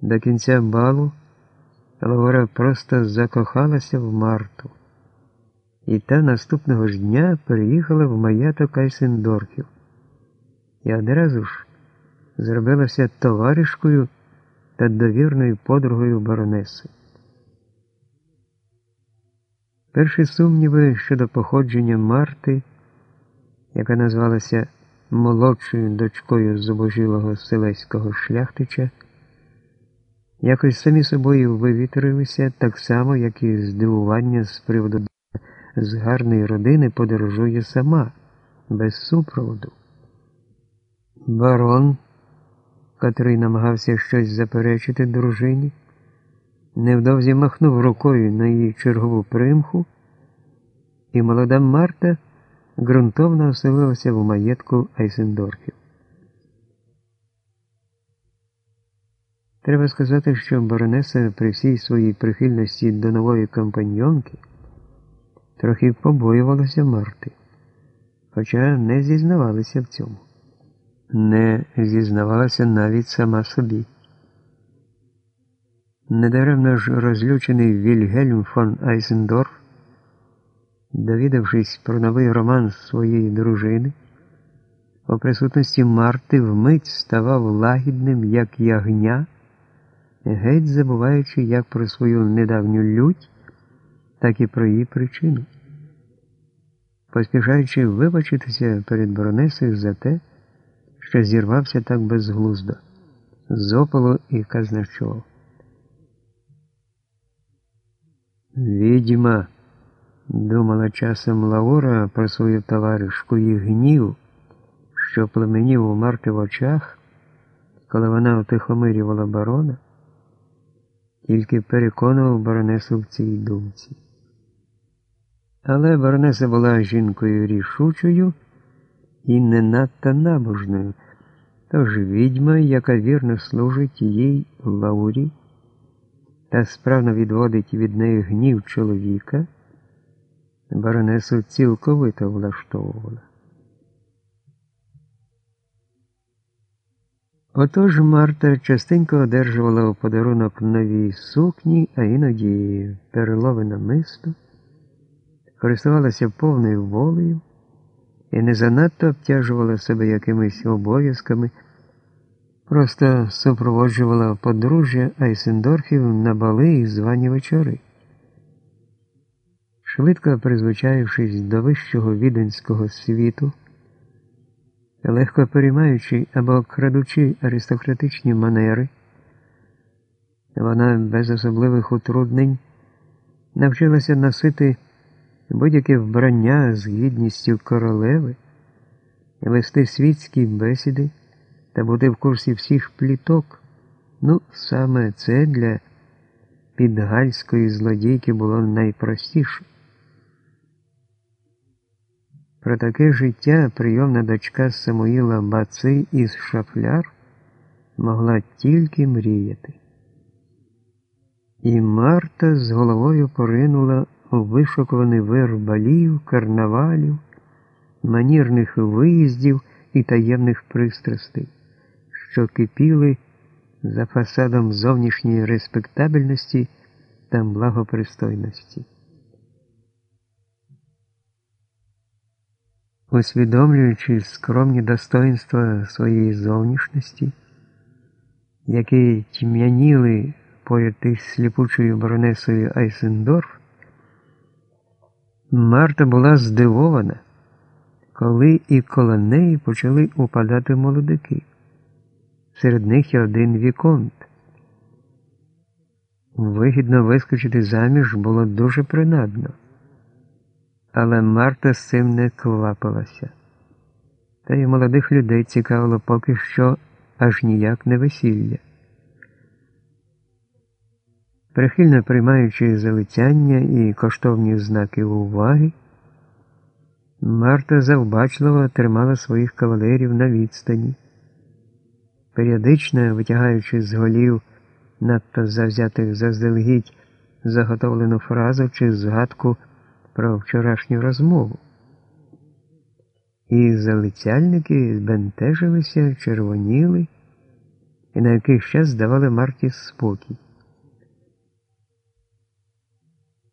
До кінця балу Лаура просто закохалася в Марту. І та наступного ж дня переїхала в маєток Айсендорфів. І одразу ж зробилася товаришкою та довірною подругою баронеси. Перші сумніви щодо походження Марти, яка назвалася молодшою дочкою зубожілого селеського шляхтича, якось самі собою вивітрилися так само, як і здивування з приводу з гарної родини подорожує сама, без супроводу. Барон, котрий намагався щось заперечити дружині, невдовзі махнув рукою на її чергову примху, і молода Марта ґрунтовно оселилася в маєтку Айсендорфів. Треба сказати, що баронеса при всій своїй прихильності до нової компаньонки трохи побоювалася Марти, хоча не зізнавалася в цьому. Не зізнавалася навіть сама собі. Недаремно ж розлючений Вільгельм фон Айсендорф, довідавшись про новий роман своєї дружини, у присутності Марти вмить ставав лагідним, як ягня, геть забуваючи як про свою недавню лють, так і про її причину, поспішаючи вибачитися перед баронесою за те, що зірвався так безглуздо, з опалу і казначов. Відьма, думала часом Лаура про свою товаришку і гнів, що племенів у Марти в очах, коли вона утихомирювала барона, тільки переконував баронесу в цій думці. Але баронеса була жінкою рішучою і не надто набожною, тож відьма, яка вірно служить їй Лаурі, та справно відводить від неї гнів чоловіка, баронесу цілковито влаштовувала. Отож Марта частенько одержувала у подарунок нові сукні, а іноді перелове намисто, користувалася повною волею і не занадто обтяжувала себе якимись обов'язками, просто супроводжувала подружжя Айсендорфів на бали і звані вечори. Швидко призвичаївшись до вищого віденського світу, легко переймаючи або крадучи аристократичні манери, вона без особливих утруднень навчилася носити будь-яке вбрання з гідністю королеви, вести світські бесіди та бути в курсі всіх пліток. Ну, саме це для підгальської злодійки було найпростіше. Про таке життя прийомна дочка Самуїла Баци із Шафляр могла тільки мріяти. І Марта з головою поринула у вишукуваний вир балів, карнавалів, манірних виїздів і таємних пристрастей, що кипіли за фасадом зовнішньої респектабельності та благопристойності. Усвідомлюючи скромні достоинства своєї зовнішності, які тьмяніли поряд із сліпучою баронесою Айсендорф, Марта була здивована, коли і коло неї почали упадати молодики. Серед них і один Віконт. Вигідно вискочити заміж було дуже принадно. Але Марта з цим не квапилася. Та й молодих людей цікавило поки що аж ніяк не весілля. Прихильно приймаючи залицяння і коштовні знаки уваги, Марта завбачливо тримала своїх кавалерів на відстані, періодично витягаючи з голів надто завзятих заздалегідь заготовлену фразу чи згадку про вчорашню розмову. І залицяльники збентежилися, червоніли і на якийсь час здавали Марті спокій.